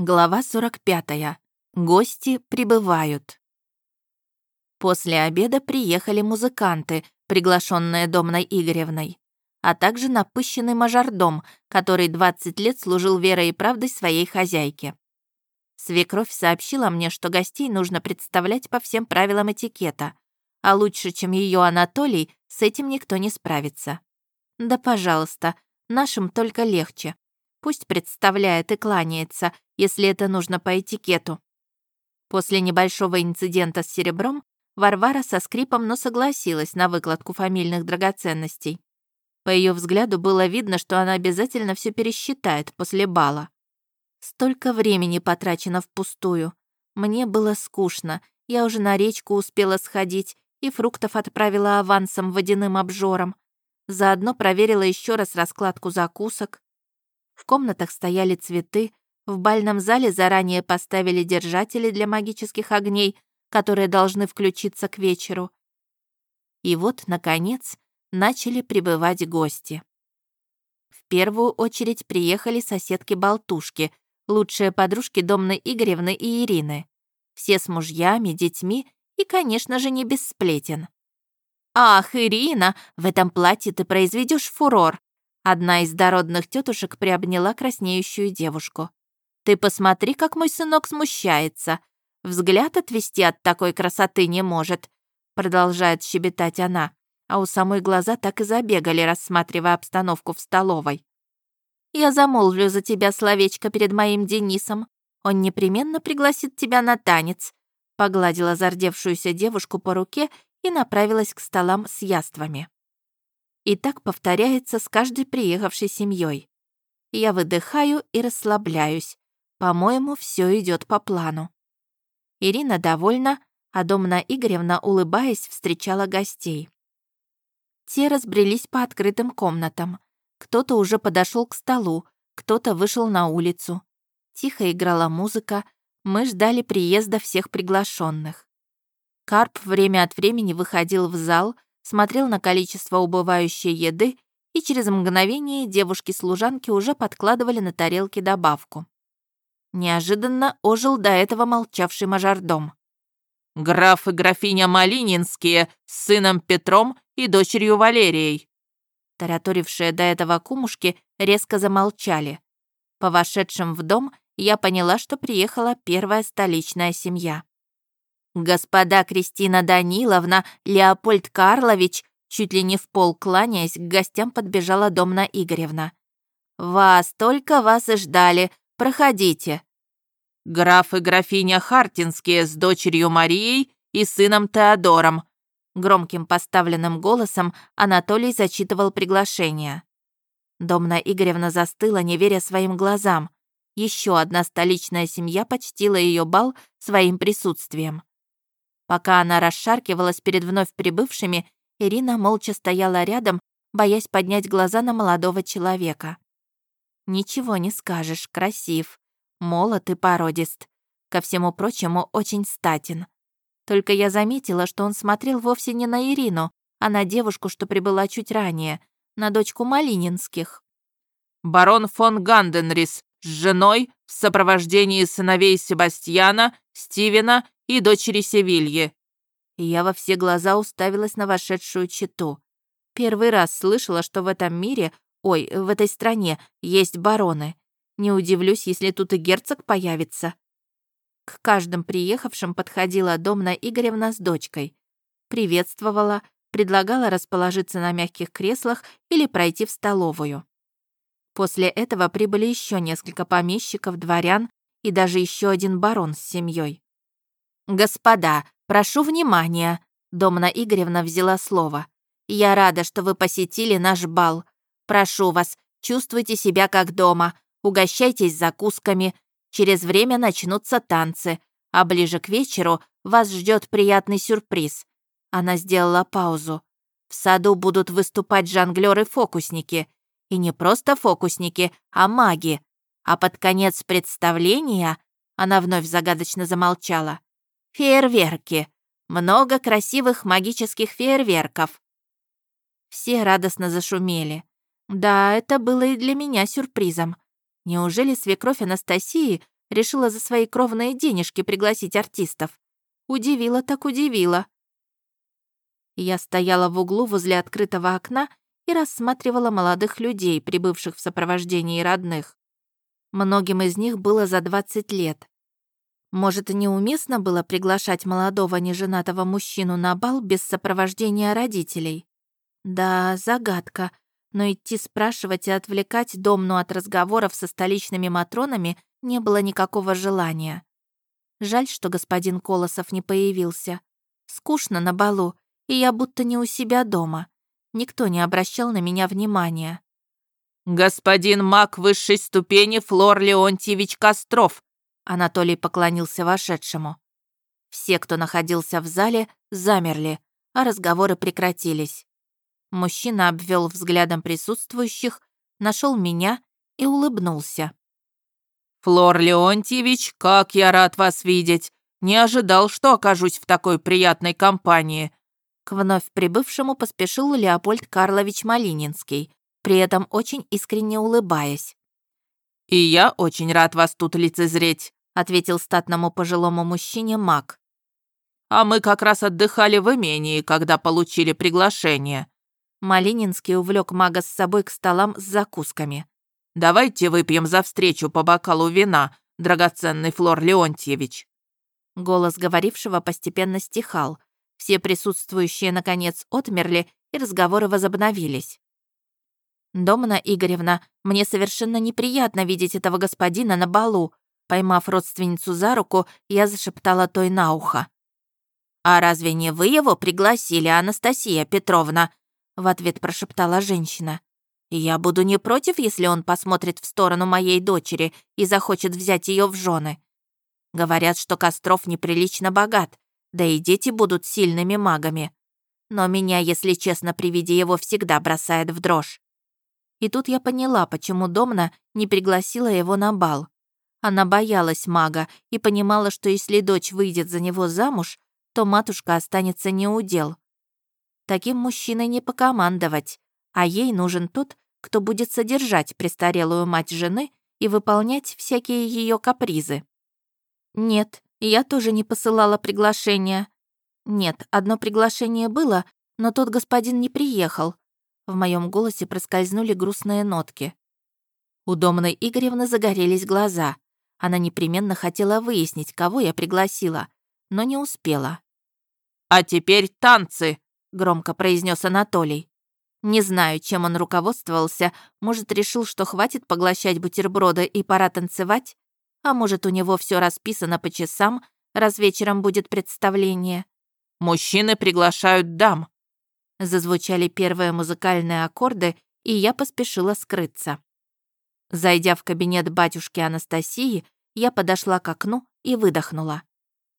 Глава 45. Гости прибывают. После обеда приехали музыканты, приглашенные Домной Игоревной, а также напыщенный мажордом, который 20 лет служил верой и правдой своей хозяйке. Свекровь сообщила мне, что гостей нужно представлять по всем правилам этикета, а лучше, чем ее Анатолий, с этим никто не справится. Да, пожалуйста, нашим только легче. Пусть представляет и кланяется, если это нужно по этикету. После небольшого инцидента с серебром Варвара со скрипом, но согласилась на выкладку фамильных драгоценностей. По ее взгляду было видно, что она обязательно все пересчитает после бала. Столько времени потрачено впустую. Мне было скучно. Я уже на речку успела сходить и фруктов отправила авансом водяным обжором. Заодно проверила еще раз раскладку закусок. В комнатах стояли цветы, в бальном зале заранее поставили держатели для магических огней, которые должны включиться к вечеру. И вот, наконец, начали прибывать гости. В первую очередь приехали соседки-болтушки, лучшие подружки Домны Игоревны и Ирины. Все с мужьями, детьми и, конечно же, не без сплетен. «Ах, Ирина, в этом платье ты произведешь фурор!» Одна из дородных тетушек приобняла краснеющую девушку. «Ты посмотри, как мой сынок смущается. Взгляд отвести от такой красоты не может», продолжает щебетать она, а у самой глаза так и забегали, рассматривая обстановку в столовой. «Я замолвлю за тебя словечко перед моим Денисом. Он непременно пригласит тебя на танец», погладила зардевшуюся девушку по руке и направилась к столам с яствами. И так повторяется с каждой приехавшей семьей. Я выдыхаю и расслабляюсь. По-моему, все идет по плану. Ирина довольна, а Домна Игоревна, улыбаясь, встречала гостей. Те разбрелись по открытым комнатам. Кто-то уже подошел к столу, кто-то вышел на улицу. Тихо играла музыка, мы ждали приезда всех приглашенных. Карп время от времени выходил в зал, смотрел на количество убывающей еды, и через мгновение девушки-служанки уже подкладывали на тарелки добавку. Неожиданно ожил до этого молчавший мажордом. «Граф и графиня Малининские с сыном Петром и дочерью Валерией». Тараторившие до этого кумушки резко замолчали. По вошедшим в дом я поняла, что приехала первая столичная семья. «Господа Кристина Даниловна, Леопольд Карлович!» Чуть ли не в пол кланяясь, к гостям подбежала Домна Игоревна. «Вас, только вас и ждали. Проходите». «Граф и графиня Хартинские с дочерью Марией и сыном Теодором», громким поставленным голосом Анатолий зачитывал приглашение. Домна Игоревна застыла, не веря своим глазам. Еще одна столичная семья почтила ее бал своим присутствием. Пока она расшаркивалась перед вновь прибывшими, Ирина молча стояла рядом, боясь поднять глаза на молодого человека. Ничего не скажешь, красив, молод и породист. Ко всему прочему, очень статен. Только я заметила, что он смотрел вовсе не на Ирину, а на девушку, что прибыла чуть ранее, на дочку Малининских. «Барон фон Ганденрис с женой в сопровождении сыновей Себастьяна, Стивена и дочери Севильи». Я во все глаза уставилась на вошедшую читу. Первый раз слышала, что в этом мире, ой, в этой стране, есть бароны. Не удивлюсь, если тут и герцог появится. К каждым приехавшим подходила Домна Игоревна с дочкой. Приветствовала, предлагала расположиться на мягких креслах или пройти в столовую. После этого прибыли еще несколько помещиков, дворян и даже еще один барон с семьей. «Господа, прошу внимания!» Домна Игоревна взяла слово. «Я рада, что вы посетили наш бал. Прошу вас, чувствуйте себя как дома, угощайтесь закусками. Через время начнутся танцы, а ближе к вечеру вас ждет приятный сюрприз». Она сделала паузу. «В саду будут выступать жонглёры-фокусники. И не просто фокусники, а маги. А под конец представления...» Она вновь загадочно замолчала. Фейерверки. Много красивых магических фейерверков. Все радостно зашумели. Да, это было и для меня сюрпризом. Неужели свекровь Анастасии Решила за свои кровные денежки пригласить артистов. Удивила так удивила. Я стояла в углу возле открытого окна и рассматривала молодых людей, прибывших в сопровождении родных. Многим из них было за 20 лет. Может, неуместно было приглашать молодого неженатого мужчину на бал без сопровождения родителей? Да, загадка. Но идти спрашивать и отвлекать Домну от разговоров со столичными матронами не было никакого желания. Жаль, что господин Колосов не появился. Скучно на балу, и я будто не у себя дома. Никто не обращал на меня внимания. «Господин маг высшей ступени Флор Леонтьевич Костров», Анатолий поклонился вошедшему. Все, кто находился в зале, замерли, а разговоры прекратились. Мужчина обвел взглядом присутствующих, нашел меня и улыбнулся. «Флор Леонтьевич, как я рад вас видеть! Не ожидал, что окажусь в такой приятной компании!» К вновь прибывшему поспешил Леопольд Карлович Малининский, при этом очень искренне улыбаясь. «И я очень рад вас тут лицезреть», — ответил статному пожилому мужчине маг. «А мы как раз отдыхали в имении, когда получили приглашение». Малининский увлек мага с собой к столам с закусками. «Давайте выпьем за встречу по бокалу вина, драгоценный Флор Леонтьевич». Голос говорившего постепенно стихал. Все присутствующие, наконец, отмерли, и разговоры возобновились. «Домна Игоревна, мне совершенно неприятно видеть этого господина на балу». Поймав родственницу за руку, я зашептала той на ухо. «А разве не вы его пригласили, Анастасия Петровна?» В ответ прошептала женщина. «Я буду не против, если он посмотрит в сторону моей дочери и захочет взять ее в жены. Говорят, что Костров неприлично богат, да и дети будут сильными магами. Но меня, если честно, при виде его всегда бросает в дрожь. И тут я поняла, почему Домна не пригласила его на бал. Она боялась мага и понимала, что если дочь выйдет за него замуж, то матушка останется неудел. Таким мужчиной не покомандовать, а ей нужен тот, кто будет содержать престарелую мать жены и выполнять всякие ее капризы. Нет, я тоже не посылала приглашения. Нет, одно приглашение было, но тот господин не приехал, в моем голосе проскользнули грустные нотки. У Домны Игоревны загорелись глаза. Она непременно хотела выяснить, кого я пригласила, но не успела. «А теперь танцы!» — громко произнес Анатолий. Не знаю, чем он руководствовался. Может, решил, что хватит поглощать бутерброды и пора танцевать? А может, у него все расписано по часам, раз вечером будет представление? «Мужчины приглашают дам», Зазвучали первые музыкальные аккорды, и я поспешила скрыться. Зайдя в кабинет батюшки Анастасии, я подошла к окну и выдохнула.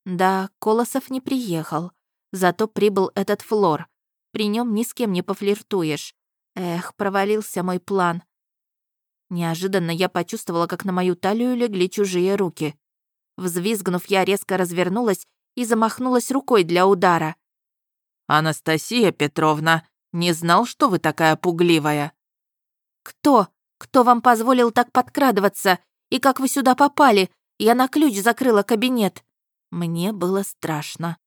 Да, Колосов не приехал, зато прибыл этот флор. При нем ни с кем не пофлиртуешь. Эх, провалился мой план. Неожиданно я почувствовала, как на мою талию легли чужие руки. Взвизгнув, я резко развернулась и замахнулась рукой для удара. «Анастасия Петровна, не знал, что вы такая пугливая». «Кто? Кто вам позволил так подкрадываться? И как вы сюда попали? Я на ключ закрыла кабинет». Мне было страшно.